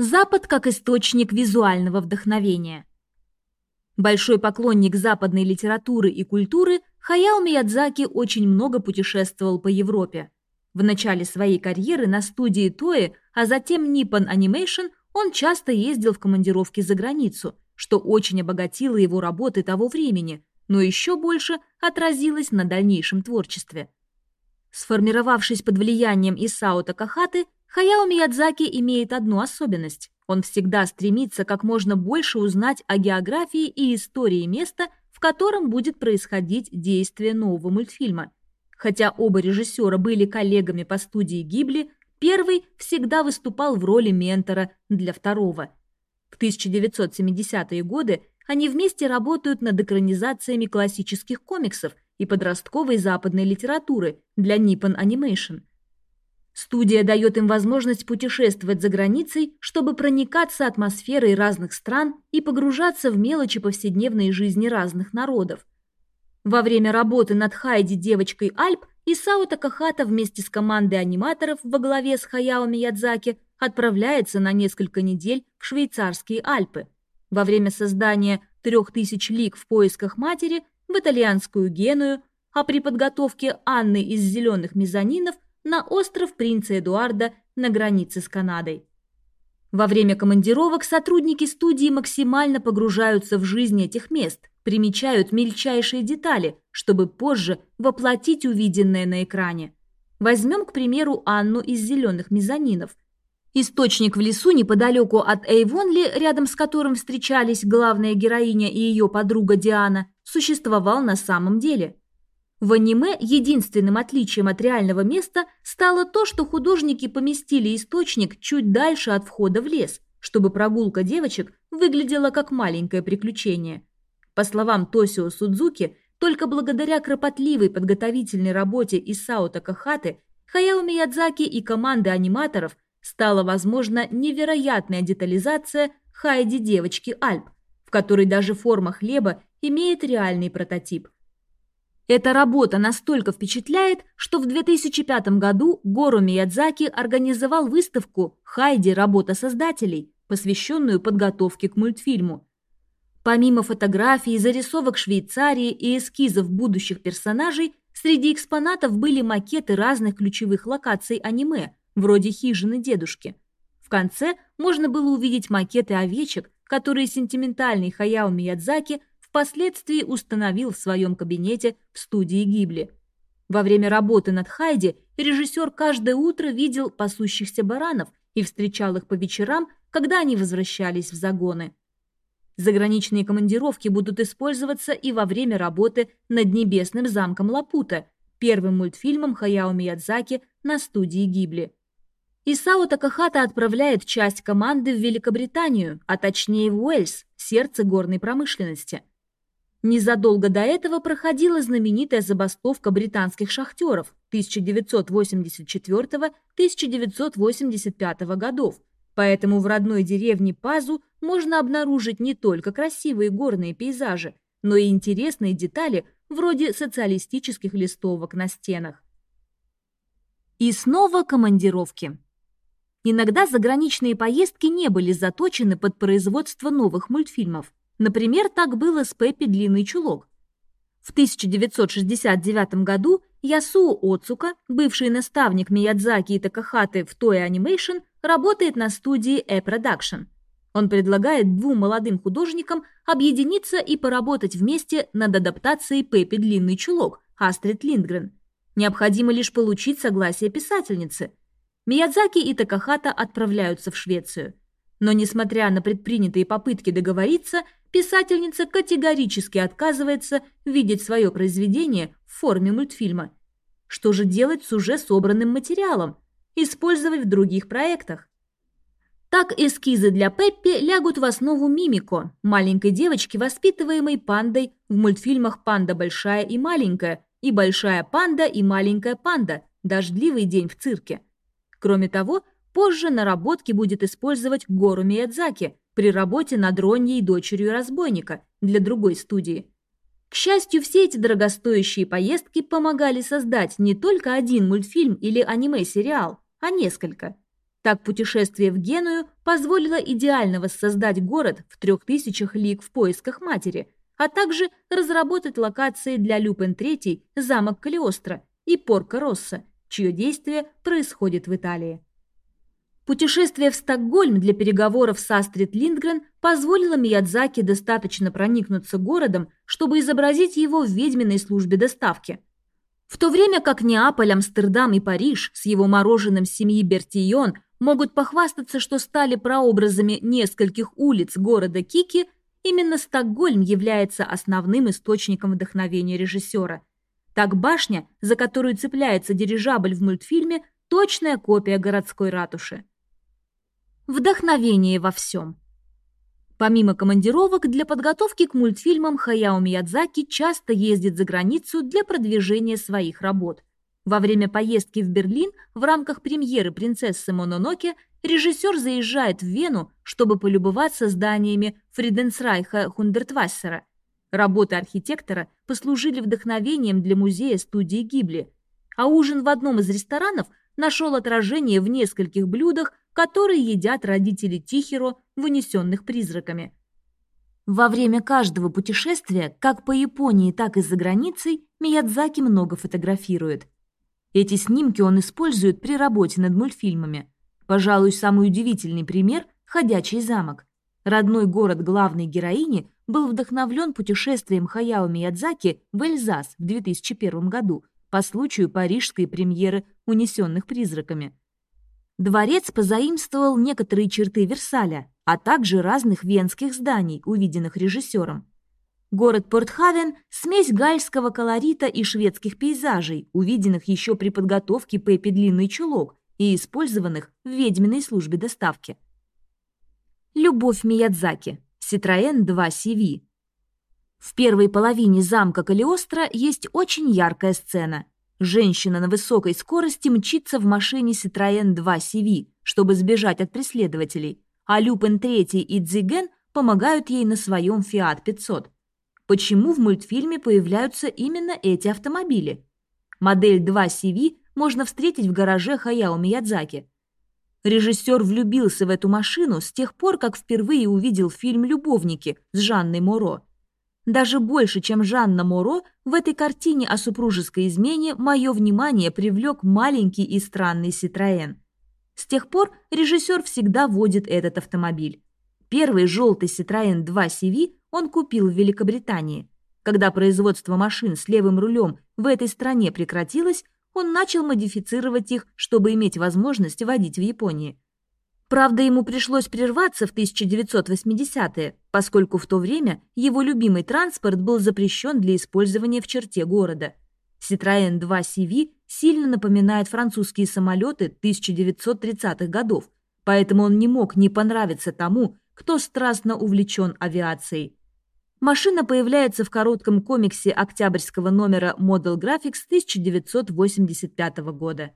Запад как источник визуального вдохновения. Большой поклонник западной литературы и культуры, Хаяо Миядзаки очень много путешествовал по Европе. В начале своей карьеры на студии Тои, а затем Nippon Animation он часто ездил в командировки за границу, что очень обогатило его работы того времени, но еще больше отразилось на дальнейшем творчестве. Сформировавшись под влиянием Исао Такахаты, Хаяо Миядзаки имеет одну особенность. Он всегда стремится как можно больше узнать о географии и истории места, в котором будет происходить действие нового мультфильма. Хотя оба режиссера были коллегами по студии Гибли, первый всегда выступал в роли ментора для второго. В 1970-е годы они вместе работают над экранизациями классических комиксов и подростковой западной литературы для Nippon Animation. Студия дает им возможность путешествовать за границей, чтобы проникаться атмосферой разных стран и погружаться в мелочи повседневной жизни разных народов. Во время работы над Хайди девочкой Альп Исао Такахата вместе с командой аниматоров во главе с Хаяо Миядзаки отправляется на несколько недель в швейцарские Альпы. Во время создания «Трех тысяч лиг в поисках матери» в итальянскую Геную, а при подготовке Анны из «Зеленых мезонинов» на остров Принца Эдуарда на границе с Канадой. Во время командировок сотрудники студии максимально погружаются в жизнь этих мест, примечают мельчайшие детали, чтобы позже воплотить увиденное на экране. Возьмем, к примеру, Анну из «Зеленых мезонинов». Источник в лесу неподалеку от Эйвонли, рядом с которым встречались главная героиня и ее подруга Диана, существовал на самом деле – в аниме единственным отличием от реального места стало то, что художники поместили источник чуть дальше от входа в лес, чтобы прогулка девочек выглядела как маленькое приключение. По словам Тосио Судзуки, только благодаря кропотливой подготовительной работе Исао Такахаты, Хаяо Миядзаки и команды аниматоров стала возможна невероятная детализация Хайди девочки Альп, в которой даже форма хлеба имеет реальный прототип – эта работа настолько впечатляет, что в 2005 году Гору Миядзаки организовал выставку «Хайди. Работа создателей», посвященную подготовке к мультфильму. Помимо фотографий, зарисовок Швейцарии и эскизов будущих персонажей, среди экспонатов были макеты разных ключевых локаций аниме, вроде хижины дедушки. В конце можно было увидеть макеты овечек, которые сентиментальный Хаяо Миядзаки впоследствии установил в своем кабинете в студии Гибли. Во время работы над Хайди режиссер каждое утро видел пасущихся баранов и встречал их по вечерам, когда они возвращались в загоны. Заграничные командировки будут использоваться и во время работы над «Небесным замком Лапута», первым мультфильмом Хаяо Миядзаки на студии Гибли. Исао Такахата отправляет часть команды в Великобританию, а точнее в Уэльс, сердце горной промышленности. Незадолго до этого проходила знаменитая забастовка британских шахтеров 1984-1985 годов, поэтому в родной деревне Пазу можно обнаружить не только красивые горные пейзажи, но и интересные детали вроде социалистических листовок на стенах. И снова командировки. Иногда заграничные поездки не были заточены под производство новых мультфильмов. Например, так было с Пеппи «Длинный чулок». В 1969 году Ясуо Оцука, бывший наставник Миядзаки и Такахаты в Toei Animation, работает на студии E-Production. Он предлагает двум молодым художникам объединиться и поработать вместе над адаптацией Пеппи «Длинный чулок» Астрид Линдгрен. Необходимо лишь получить согласие писательницы. Миядзаки и Такахата отправляются в Швецию. Но, несмотря на предпринятые попытки договориться, писательница категорически отказывается видеть свое произведение в форме мультфильма. Что же делать с уже собранным материалом? Использовать в других проектах? Так эскизы для Пеппи лягут в основу Мимико, маленькой девочки, воспитываемой пандой в мультфильмах «Панда большая и маленькая» и «Большая панда и маленькая панда. Дождливый день в цирке». Кроме того, позже наработки будет использовать Гору Миядзаки – при работе над Роньей дочерью разбойника для другой студии. К счастью, все эти дорогостоящие поездки помогали создать не только один мультфильм или аниме-сериал, а несколько. Так путешествие в Геную позволило идеально воссоздать город в трех тысячах лиг в поисках матери, а также разработать локации для Люпен III, замок Калиостро и Порко Росса, чье действие происходит в Италии. Путешествие в Стокгольм для переговоров с Астрид Линдгрен позволило Миядзаки достаточно проникнуться городом, чтобы изобразить его в ведьминой службе доставки. В то время как Неаполь, Амстердам и Париж с его мороженым семьи Бертион могут похвастаться, что стали прообразами нескольких улиц города Кики, именно Стокгольм является основным источником вдохновения режиссера. Так башня, за которую цепляется дирижабль в мультфильме, точная копия городской ратуши. Вдохновение во всем. Помимо командировок, для подготовки к мультфильмам Хаяо Миядзаки часто ездит за границу для продвижения своих работ. Во время поездки в Берлин в рамках премьеры «Принцессы Мононоке» режиссер заезжает в Вену, чтобы полюбоваться зданиями Фриденсрайха Хундертвассера. Работы архитектора послужили вдохновением для музея студии Гибли, а ужин в одном из ресторанов нашел отражение в нескольких блюдах которые едят родители Тихиро, вынесенных призраками. Во время каждого путешествия, как по Японии, так и за границей, Миядзаки много фотографирует. Эти снимки он использует при работе над мультфильмами. Пожалуй, самый удивительный пример – «Ходячий замок». Родной город главной героини был вдохновлен путешествием Хаяо Миядзаки в Эльзас в 2001 году по случаю парижской премьеры «Унесенных призраками». Дворец позаимствовал некоторые черты Версаля, а также разных венских зданий, увиденных режиссером. Город Портхавен – смесь гальского колорита и шведских пейзажей, увиденных еще при подготовке Пеппи Длинный Чулок и использованных в ведьминой службе доставки. Любовь Миядзаки. Citroën 2 CV. В первой половине замка Калиостро есть очень яркая сцена – Женщина на высокой скорости мчится в машине Citroën 2 CV, чтобы сбежать от преследователей, а Люпен 3 и Дзиген помогают ей на своем Fiat 500. Почему в мультфильме появляются именно эти автомобили? Модель 2 CV можно встретить в гараже Хаяо Миядзаки. Режиссер влюбился в эту машину с тех пор, как впервые увидел фильм «Любовники» с Жанной Моро – даже больше, чем Жанна Моро, в этой картине о супружеской измене мое внимание привлек маленький и странный Ситроен. С тех пор режиссер всегда водит этот автомобиль. Первый желтый Citroën 2 CV он купил в Великобритании. Когда производство машин с левым рулем в этой стране прекратилось, он начал модифицировать их, чтобы иметь возможность водить в Японии. Правда, ему пришлось прерваться в 1980-е, поскольку в то время его любимый транспорт был запрещен для использования в черте города. Citroën 2 CV сильно напоминает французские самолеты 1930-х годов, поэтому он не мог не понравиться тому, кто страстно увлечен авиацией. Машина появляется в коротком комиксе октябрьского номера Model Graphics 1985 года.